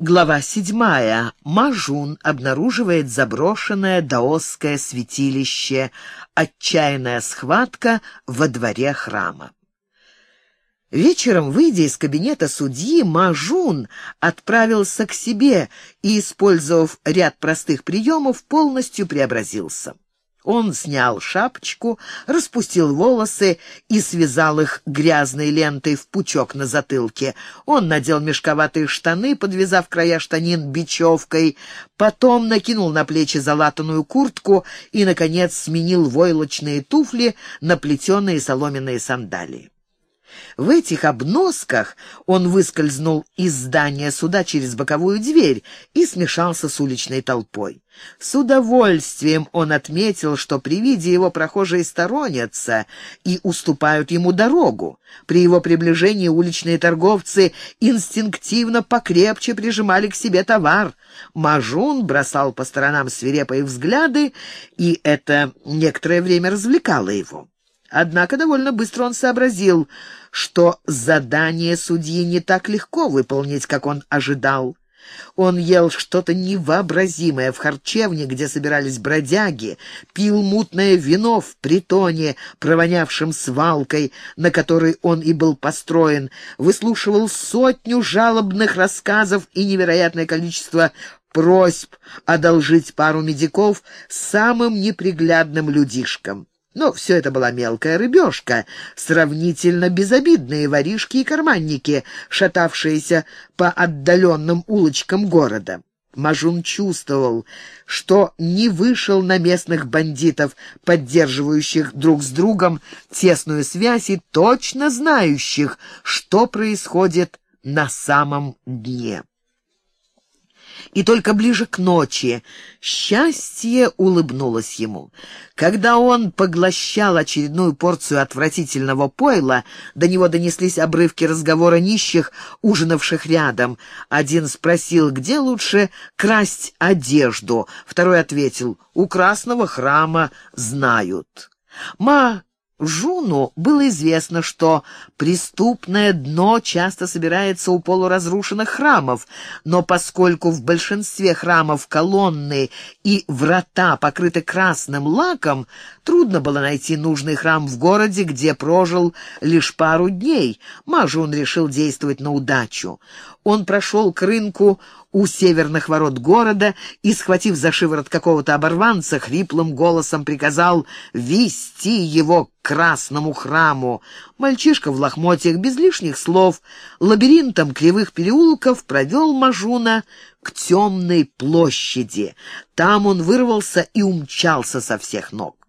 Глава седьмая. Мажун обнаруживает заброшенное даосское святилище. Отчаянная схватка во дворе храма. Вечером, выйдя из кабинета судьи, Мажун отправился к себе и, использовав ряд простых приемов, полностью преобразился. Он снял шапочку, распустил волосы и связал их грязной лентой в пучок на затылке. Он надел мешковатые штаны, подвязав края штанин бечевкой, потом накинул на плечи залатанную куртку и, наконец, сменил войлочные туфли на плетеные соломенные сандалии. В этих обносках он выскользнул из здания суда через боковую дверь и смешался с уличной толпой. С удовольствием он отметил, что при виде его прохожие сторонятся и уступают ему дорогу. При его приближении уличные торговцы инстинктивно покрепче прижимали к себе товар. Мажун бросал по сторонам свирепые взгляды, и это некоторое время развлекало его. Однако довольно быстро он сообразил, что задание судьи не так легко выполнить, как он ожидал. Он ел что-то невообразимое в харчевне, где собирались бродяги, пил мутное вино в притоне, провонявшем свалкой, на которой он и был построен, выслушивал сотню жалобных рассказов и невероятное количество просьб одолжить пару медиков самым неприглядным людишкам. Но все это была мелкая рыбешка, сравнительно безобидные воришки и карманники, шатавшиеся по отдаленным улочкам города. Мажун чувствовал, что не вышел на местных бандитов, поддерживающих друг с другом тесную связь и точно знающих, что происходит на самом дне и только ближе к ночи счастье улыбнулось ему. Когда он поглощал очередную порцию отвратительного пойла, до него донеслись обрывки разговора нищих, ужинавших рядом. Один спросил, где лучше красть одежду, второй ответил, у красного храма знают. Ма Жуну было известно, что преступное дно часто собирается у полуразрушенных храмов, но поскольку в большинстве храмов колонны и врата покрыты красным лаком, трудно было найти нужный храм в городе, где прожил лишь пару дней. Мажун решил действовать на удачу. Он прошел к рынку у северных ворот города и, схватив за шиворот какого-то оборванца, хриплым голосом приказал вести его к красному храму. Мальчишка в лохмотьях без лишних слов лабиринтом кривых переулков провел Мажуна к темной площади. Там он вырвался и умчался со всех ног.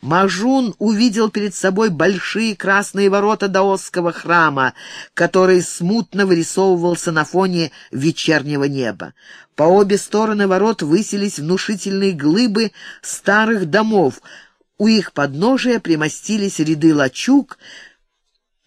Мажун увидел перед собой большие красные ворота даосского храма, который смутно вырисовывался на фоне вечернего неба. По обе стороны ворот высились внушительные глыбы старых домов. У их подножия примостились ряды лачуг,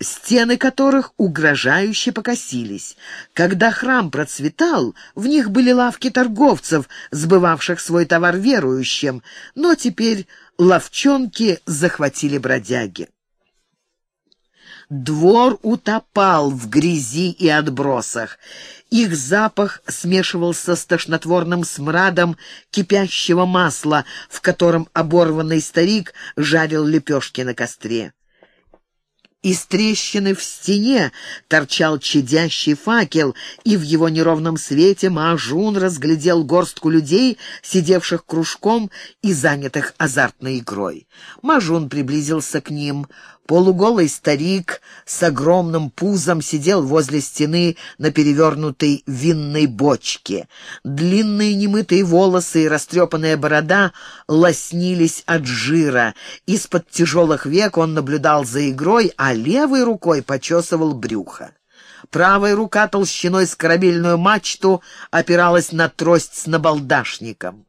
стены которых угрожающе покосились. Когда храм процветал, в них были лавки торговцев, сбывавших свой товар верующим, но теперь ловчонки захватили бродяги. Двор утопал в грязи и отбросах. Их запах смешивался с тошнотворным смрадом кипящего масла, в котором оборванный старик жарил лепешки на костре. Из трещины в стене торчал чадящий факел, и в его неровном свете Маажун разглядел горстку людей, сидевших кружком и занятых азартной игрой. Мажун приблизился к ним. Полуголый старик с огромным пузом сидел возле стены на перевернутой винной бочке. Длинные немытые волосы и растрепанная борода лоснились от жира. Из-под тяжелых век он наблюдал за игрой, а левой рукой почесывал брюхо. Правая рука толщиной с корабельную мачту опиралась на трость с набалдашником.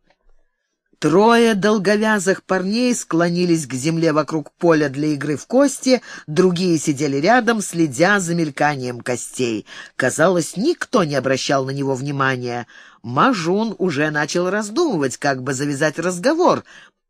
Трое долговязых парней склонились к земле вокруг поля для игры в кости, другие сидели рядом, следя за мельканием костей. Казалось, никто не обращал на него внимания. Мажун уже начал раздумывать, как бы завязать разговор,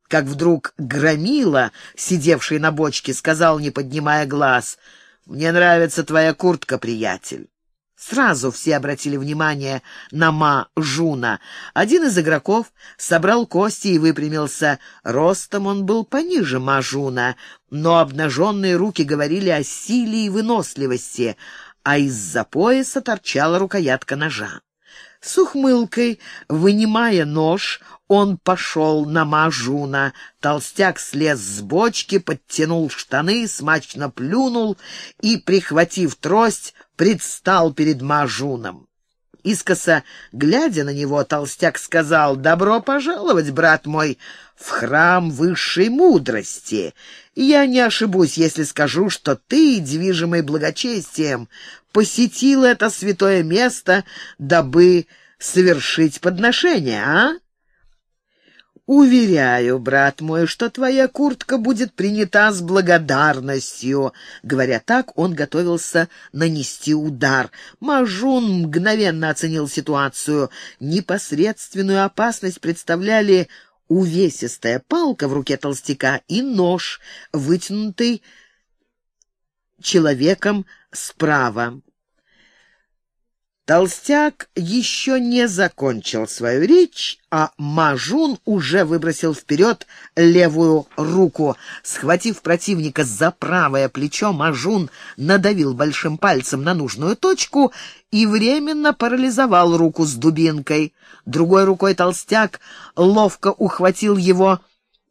как вдруг Громила, сидевший на бочке, сказал, не поднимая глаз, «Мне нравится твоя куртка, приятель». Сразу все обратили внимание на Ма Жуна. Один из игроков собрал кости и выпрямился. Ростом он был пониже Ма Жуна, но обнаженные руки говорили о силе и выносливости, а из-за пояса торчала рукоятка ножа. С ухмылкой, вынимая нож, он пошел на Мажуна. Толстяк слез с бочки, подтянул штаны, смачно плюнул и, прихватив трость, предстал перед Мажуном. Искоса, глядя на него, толстяк сказал, «Добро пожаловать, брат мой, в храм высшей мудрости. Я не ошибусь, если скажу, что ты, движимый благочестием, посетил это святое место, дабы совершить подношение, а?» «Уверяю, брат мой, что твоя куртка будет принята с благодарностью». Говоря так, он готовился нанести удар. Мажун мгновенно оценил ситуацию. Непосредственную опасность представляли увесистая палка в руке толстяка и нож, вытянутый человеком справа. Толстяк еще не закончил свою речь, а Мажун уже выбросил вперед левую руку. Схватив противника за правое плечо, Мажун надавил большим пальцем на нужную точку и временно парализовал руку с дубинкой. Другой рукой толстяк ловко ухватил его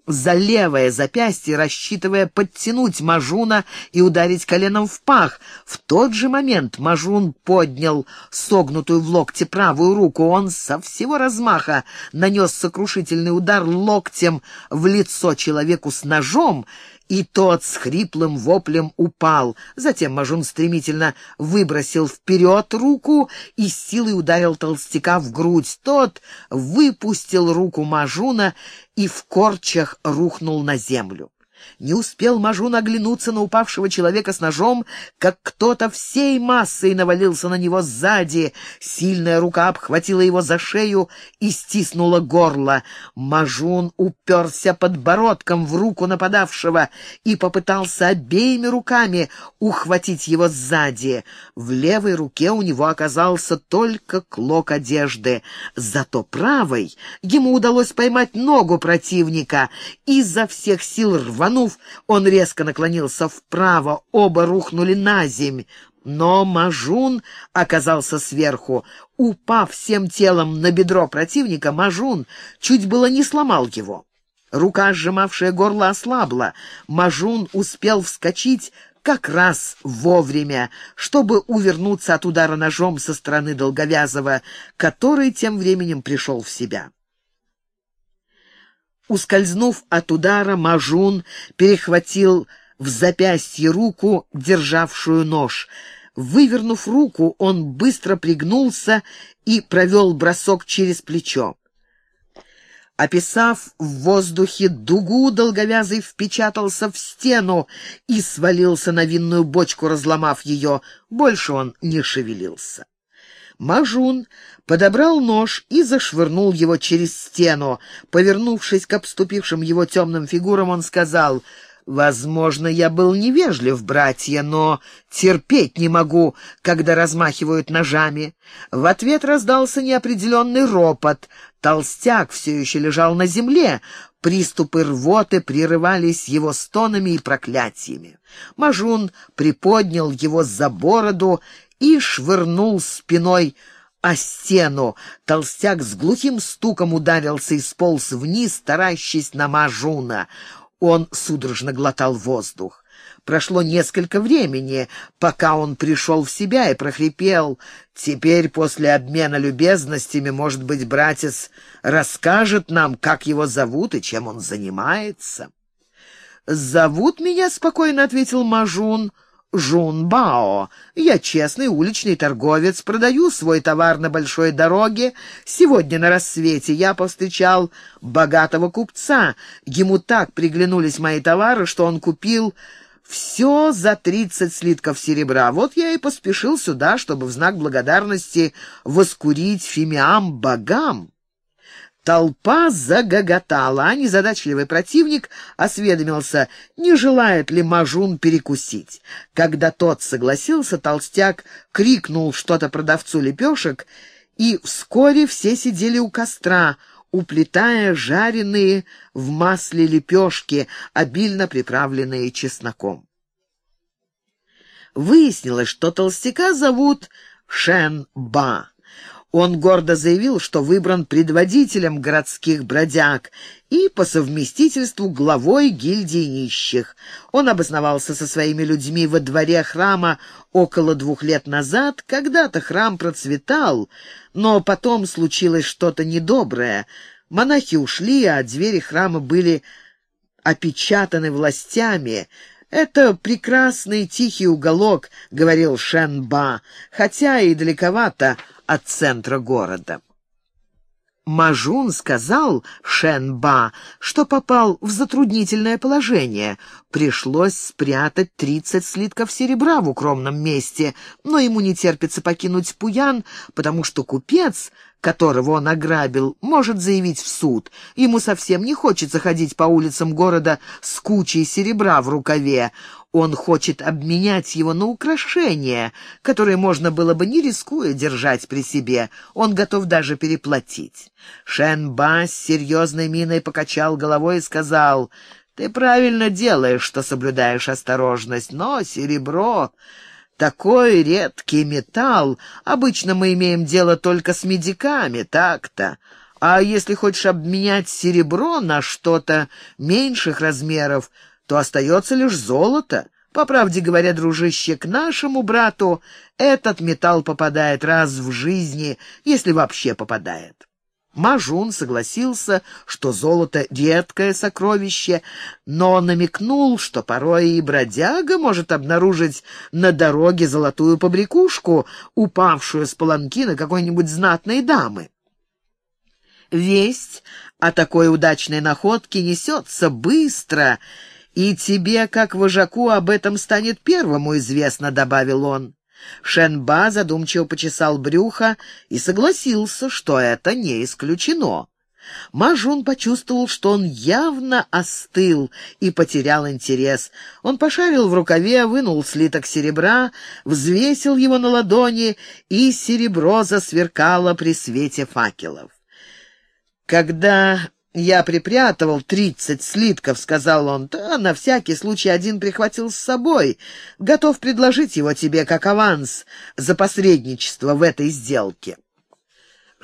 за левое запястье, рассчитывая подтянуть Мажуна и ударить коленом в пах. В тот же момент Мажун поднял согнутую в локте правую руку. Он со всего размаха нанес сокрушительный удар локтем в лицо человеку с ножом, и тот с хриплым воплем упал. Затем Мажун стремительно выбросил вперед руку и силой ударил толстяка в грудь. Тот выпустил руку Мажуна и в корчах рухнул на землю. Не успел Мажун оглянуться на упавшего человека с ножом, как кто-то всей массой навалился на него сзади. Сильная рука обхватила его за шею и стиснула горло. Мажун уперся подбородком в руку нападавшего и попытался обеими руками ухватить его сзади. В левой руке у него оказался только клок одежды. Зато правой ему удалось поймать ногу противника и изо всех сил рванул Рванув, он резко наклонился вправо, оба рухнули на земь. Но Мажун оказался сверху. Упав всем телом на бедро противника, Мажун чуть было не сломал его. Рука, сжимавшая горло, ослабла. Мажун успел вскочить как раз вовремя, чтобы увернуться от удара ножом со стороны Долговязова, который тем временем пришел в себя. Ускользнув от удара, Мажун перехватил в запястье руку, державшую нож. Вывернув руку, он быстро пригнулся и провел бросок через плечо. Описав в воздухе дугу, долговязый впечатался в стену и свалился на винную бочку, разломав ее. Больше он не шевелился. Мажун подобрал нож и зашвырнул его через стену. Повернувшись к обступившим его темным фигурам, он сказал, «Возможно, я был невежлив, братья, но терпеть не могу, когда размахивают ножами». В ответ раздался неопределенный ропот. Толстяк все еще лежал на земле. Приступы рвоты прерывались его стонами и проклятиями. Мажун приподнял его за бороду и швырнул спиной о стену. Толстяк с глухим стуком ударился и сполз вниз, таращись на Мажуна. Он судорожно глотал воздух. Прошло несколько времени, пока он пришел в себя и прохрипел. Теперь, после обмена любезностями, может быть, братец расскажет нам, как его зовут и чем он занимается. «Зовут меня», — спокойно ответил Мажун, — Жун Бао. Я честный уличный торговец, продаю свой товар на большой дороге. Сегодня на рассвете я повстречал богатого купца. Ему так приглянулись мои товары, что он купил все за тридцать слитков серебра. Вот я и поспешил сюда, чтобы в знак благодарности воскурить фимиам богам. Толпа загоготала, а незадачливый противник осведомился, не желает ли Мажун перекусить. Когда тот согласился, толстяк крикнул что-то продавцу лепешек, и вскоре все сидели у костра, уплетая жареные в масле лепешки, обильно приправленные чесноком. Выяснилось, что толстяка зовут Шен Ба. Он гордо заявил, что выбран предводителем городских бродяг и по совместительству главой гильдии нищих. Он обосновался со своими людьми во дворе храма около двух лет назад. Когда-то храм процветал, но потом случилось что-то недоброе. Монахи ушли, а двери храма были опечатаны властями. «Это прекрасный тихий уголок», — говорил Шенба, «хотя и далековато от центра города. Мажун сказал Шенба, что попал в затруднительное положение. Пришлось спрятать тридцать слитков серебра в укромном месте, но ему не терпится покинуть Пуян, потому что купец, которого он ограбил, может заявить в суд. Ему совсем не хочется ходить по улицам города с кучей серебра в рукаве. Он хочет обменять его на украшения, которые можно было бы, не рискуя, держать при себе. Он готов даже переплатить. Шенба с серьезной миной покачал головой и сказал, «Ты правильно делаешь, что соблюдаешь осторожность, но серебро...» Такой редкий металл. Обычно мы имеем дело только с медиками, так-то. А если хочешь обменять серебро на что-то меньших размеров, то остается лишь золото. По правде говоря, дружище, к нашему брату этот металл попадает раз в жизни, если вообще попадает. Мажун согласился, что золото — редкое сокровище, но намекнул, что порой и бродяга может обнаружить на дороге золотую побрякушку, упавшую с паланкина какой-нибудь знатной дамы. Весть о такой удачной находке несется быстро, и тебе, как вожаку, об этом станет первому известно, — добавил он. Шенба задумчиво почесал брюхо и согласился, что это не исключено. Мажун почувствовал, что он явно остыл и потерял интерес. Он пошарил в рукаве, вынул слиток серебра, взвесил его на ладони, и серебро засверкало при свете факелов. Когда «Я припрятывал тридцать слитков», — сказал он, — «да на всякий случай один прихватил с собой. Готов предложить его тебе как аванс за посредничество в этой сделке».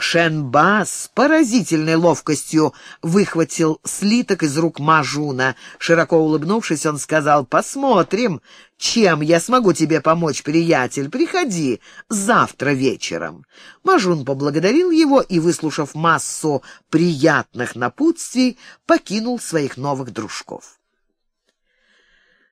Шенба с поразительной ловкостью выхватил слиток из рук Мажуна. Широко улыбнувшись, он сказал, «Посмотрим, чем я смогу тебе помочь, приятель. Приходи завтра вечером». Мажун поблагодарил его и, выслушав массу приятных напутствий, покинул своих новых дружков.